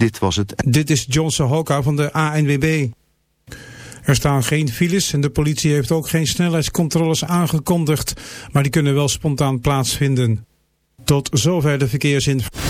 Dit was het. Dit is Johnson Hoka van de ANWB. Er staan geen files en de politie heeft ook geen snelheidscontroles aangekondigd, maar die kunnen wel spontaan plaatsvinden. Tot zover de verkeersinformatie.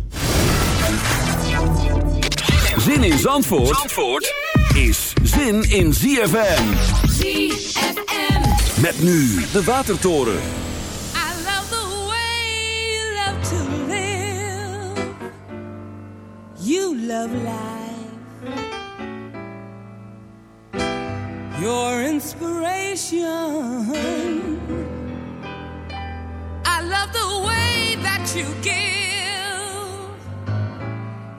Zin in Zandvoort, Zandvoort is zin in ZFM. ZFM. Met nu de Watertoren. I love the way you love to live. You love life. Your inspiration. I love the way that you give.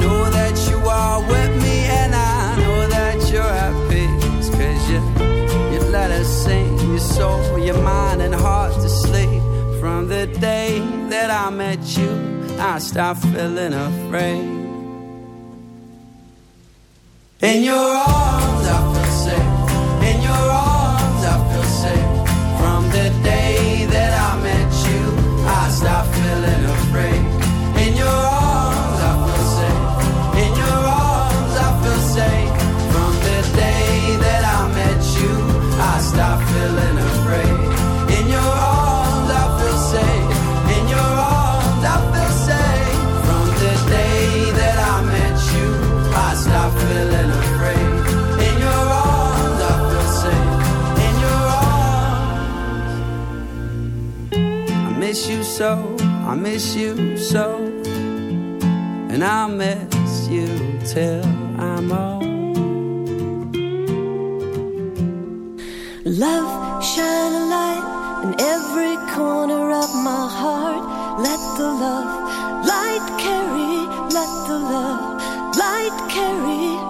Know that you are with me, and I know that you're at peace. Cause you, you let us sing your soul, your mind, and heart to sleep. From the day that I met you, I stopped feeling afraid. In your arms, so, I miss you so. And I'll miss you till I'm old. Love, shine a light in every corner of my heart. Let the love light carry, let the love light carry.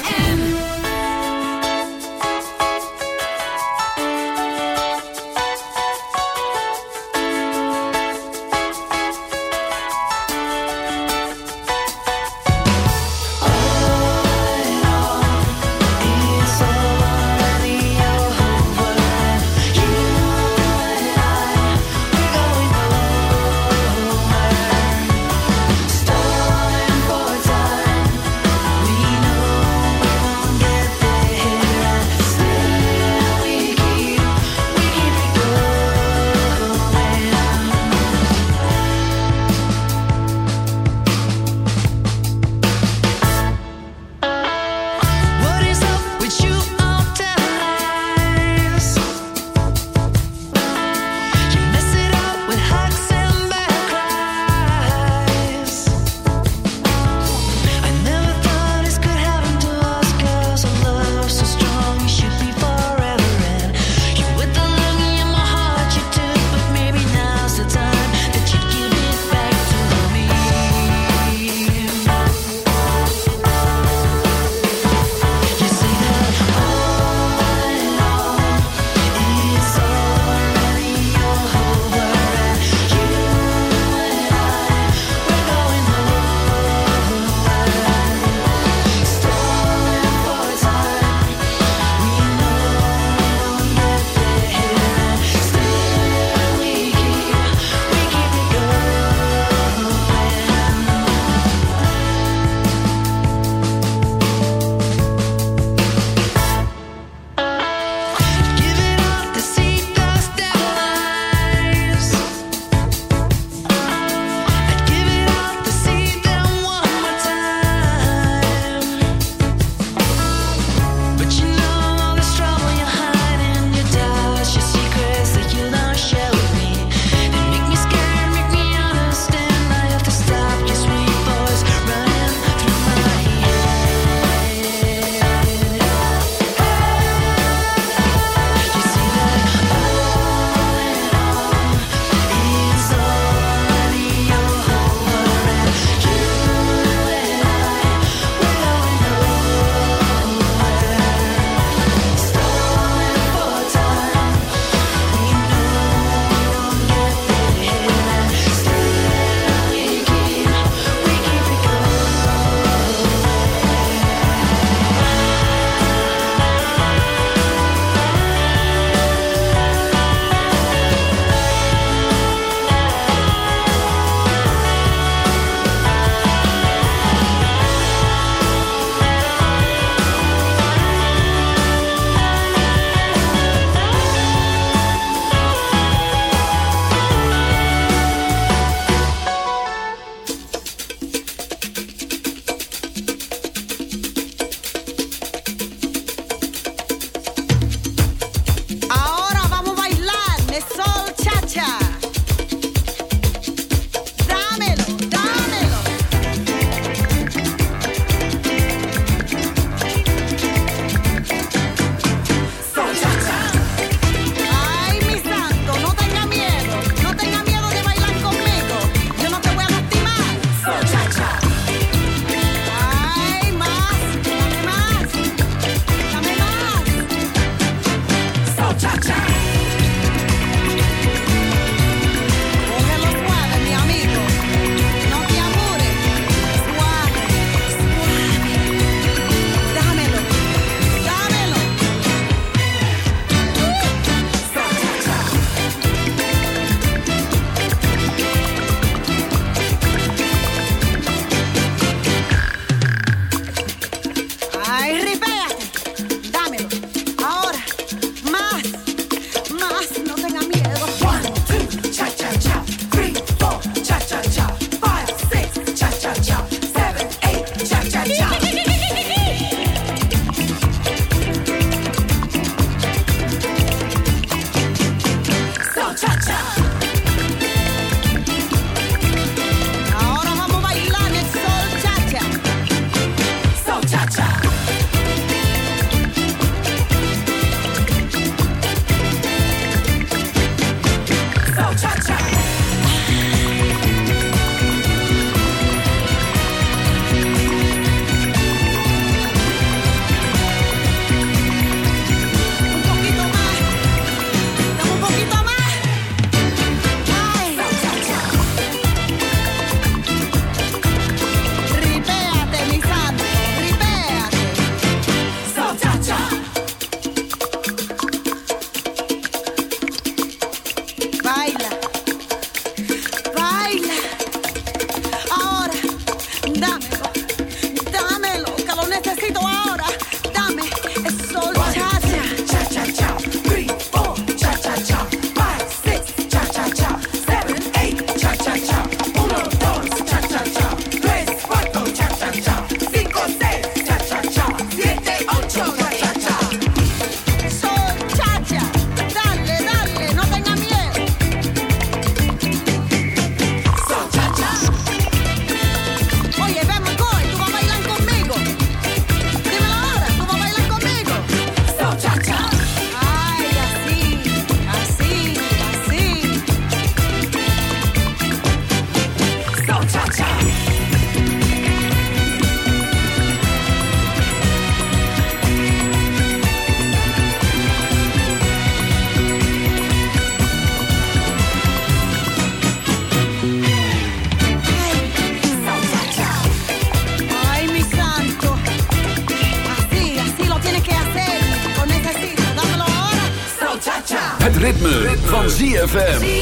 ZFM.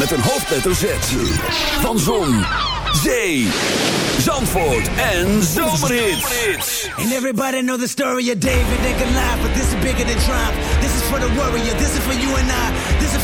Met een hoofdletter Z. Van Zon, Zee, Zandvoort en Zomerhits. And everybody know the story of David and Goliath, but this is bigger than triumph. This is for the warrior, this is for you and I.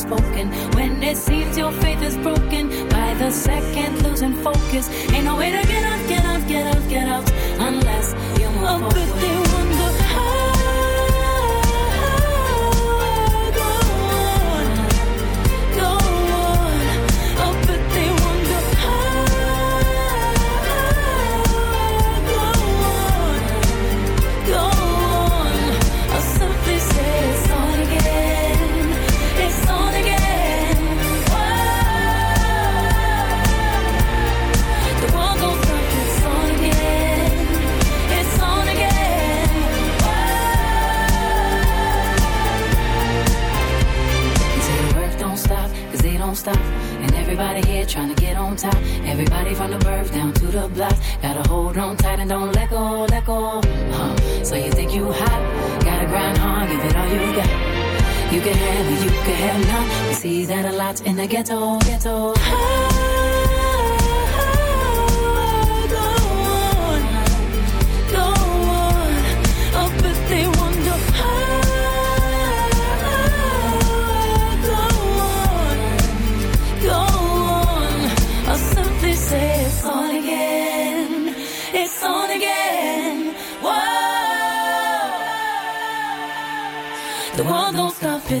Spoken. So you think you hot? Gotta grind hard, give it all you got. You can have it, you can have none. We see that a lot in the ghetto, ghetto.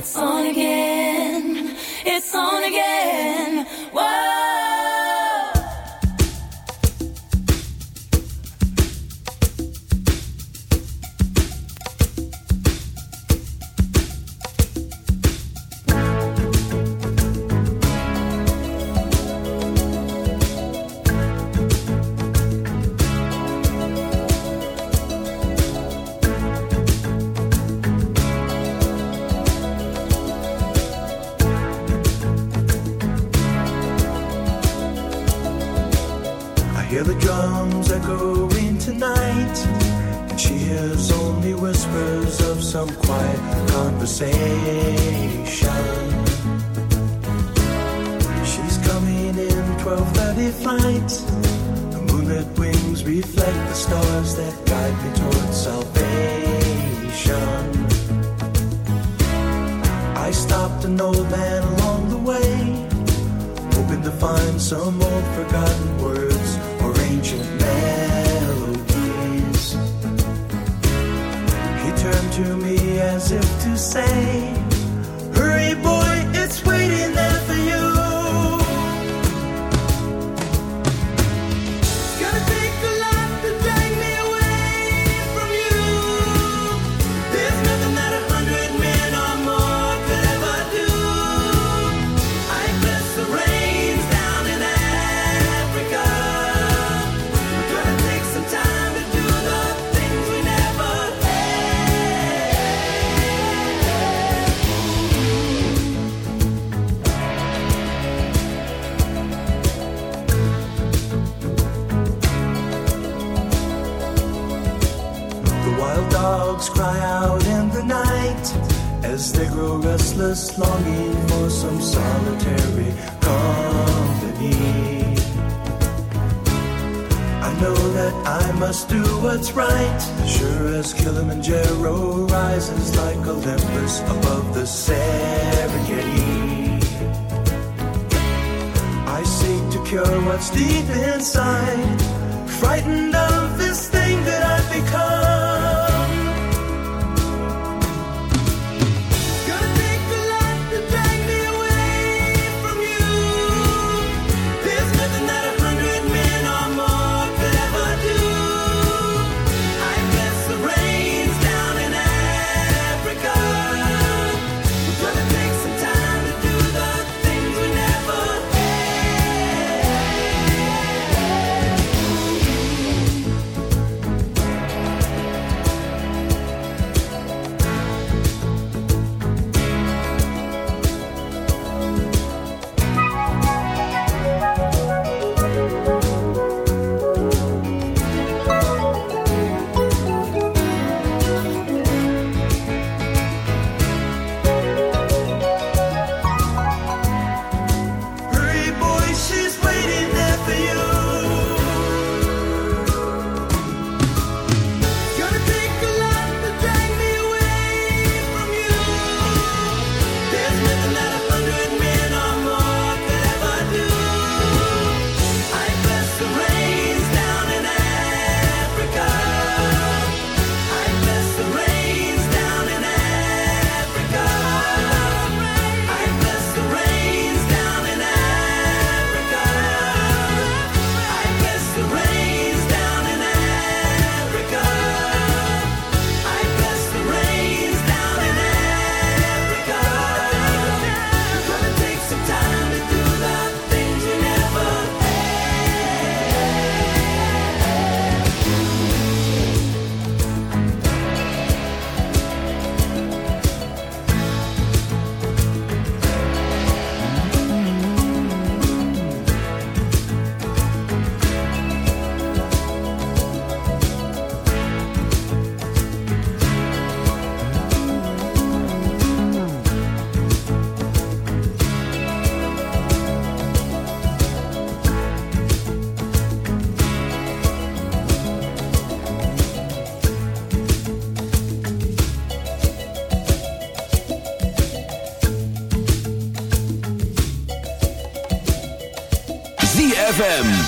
It's on again. It's on again.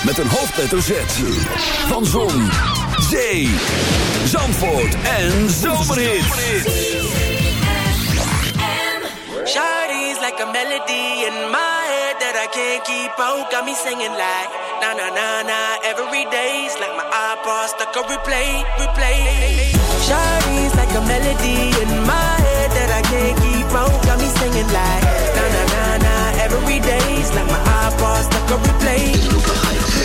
Met een hoofdletter Z. Van Zon, Zee, Zandvoort en Zomerhit. Shawty's like a melody in my head that I can't keep out. Got me singing like na na na na every day's like my iPod stuck on replay, replay. Shawty's like a melody in my head that I can't keep out. Got singing like na na na na every day's like my iPod stuck on replay,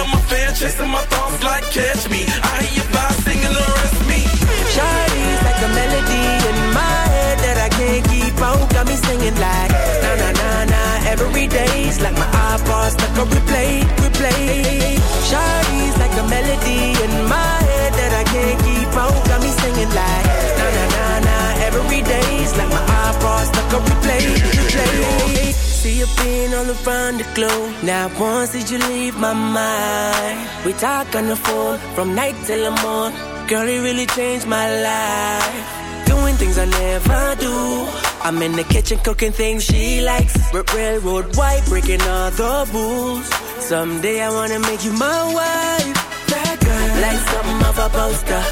me. Girl, I'm a fan, chasing my thoughts like catch me. I hear you by singing the rest me. Shawty's like a melody in my head that I can't keep out. Got me singing like na na na na every day's like my iPod stuck on replay, replay. Shawty's like a melody in my head that I can't keep out. Got me singing like na na na na every day's like my iPod stuck on replay, replay. Been all around the front of the globe. Now once did you leave my mind? We talk on the phone from night till the morning. Girl, it really changed my life. Doing things I never do. I'm in the kitchen cooking things she likes. R- railroad white, breaking all the rules. Someday I wanna make you my wife. That girl, like something off a poster.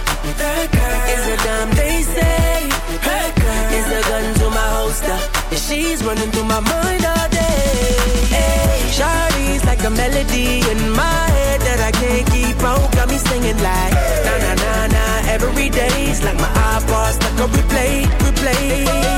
That girl is a damn they say. That girl is a gun to my holster. And she's running through my mind all day. Hey, Shawty's like a melody in my head that I can't keep out. Got me singing like na na na na every day's like my iPod stuck on replay, replay.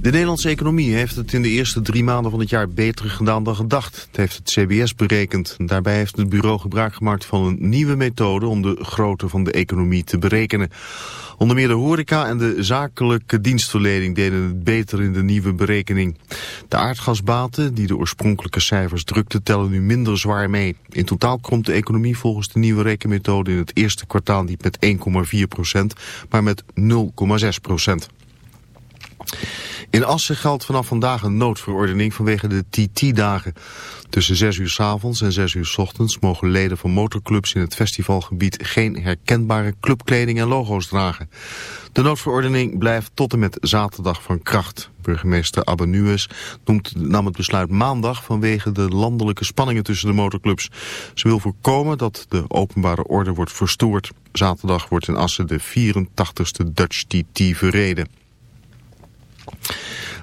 De Nederlandse economie heeft het in de eerste drie maanden van het jaar beter gedaan dan gedacht. Het heeft het CBS berekend. Daarbij heeft het bureau gebruik gemaakt van een nieuwe methode om de grootte van de economie te berekenen. Onder meer de horeca en de zakelijke dienstverlening deden het beter in de nieuwe berekening. De aardgasbaten, die de oorspronkelijke cijfers drukten, tellen nu minder zwaar mee. In totaal komt de economie volgens de nieuwe rekenmethode in het eerste kwartaal niet met 1,4 procent, maar met 0,6 procent. In Assen geldt vanaf vandaag een noodverordening vanwege de TT-dagen. Tussen 6 uur s avonds en 6 uur s ochtends mogen leden van motorclubs in het festivalgebied geen herkenbare clubkleding en logo's dragen. De noodverordening blijft tot en met zaterdag van kracht. Burgemeester Abbe Nues noemt, nam het besluit maandag vanwege de landelijke spanningen tussen de motorclubs. Ze wil voorkomen dat de openbare orde wordt verstoord. Zaterdag wordt in Assen de 84ste Dutch TT verreden.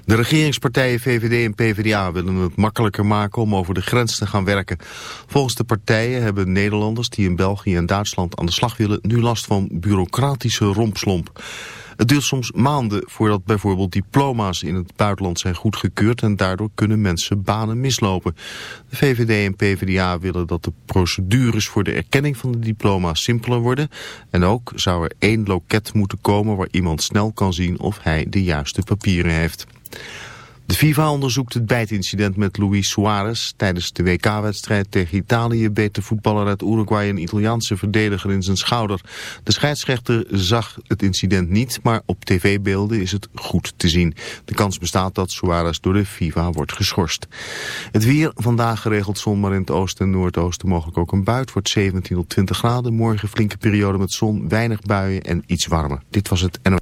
De regeringspartijen VVD en PvdA willen het makkelijker maken om over de grens te gaan werken. Volgens de partijen hebben Nederlanders die in België en Duitsland aan de slag willen nu last van bureaucratische rompslomp. Het duurt soms maanden voordat bijvoorbeeld diploma's in het buitenland zijn goedgekeurd en daardoor kunnen mensen banen mislopen. De VVD en PvdA willen dat de procedures voor de erkenning van de diploma's simpeler worden en ook zou er één loket moeten komen waar iemand snel kan zien of hij de juiste papieren heeft. De FIFA onderzoekt het bijtincident met Luis Suarez. Tijdens de WK-wedstrijd tegen Italië beet de voetballer uit Uruguay een Italiaanse verdediger in zijn schouder. De scheidsrechter zag het incident niet, maar op tv-beelden is het goed te zien. De kans bestaat dat Suarez door de FIFA wordt geschorst. Het weer, vandaag geregeld zon, maar in het oosten en noordoosten mogelijk ook een buit. Wordt 17 tot 20 graden. Morgen flinke periode met zon, weinig buien en iets warmer. Dit was het NO.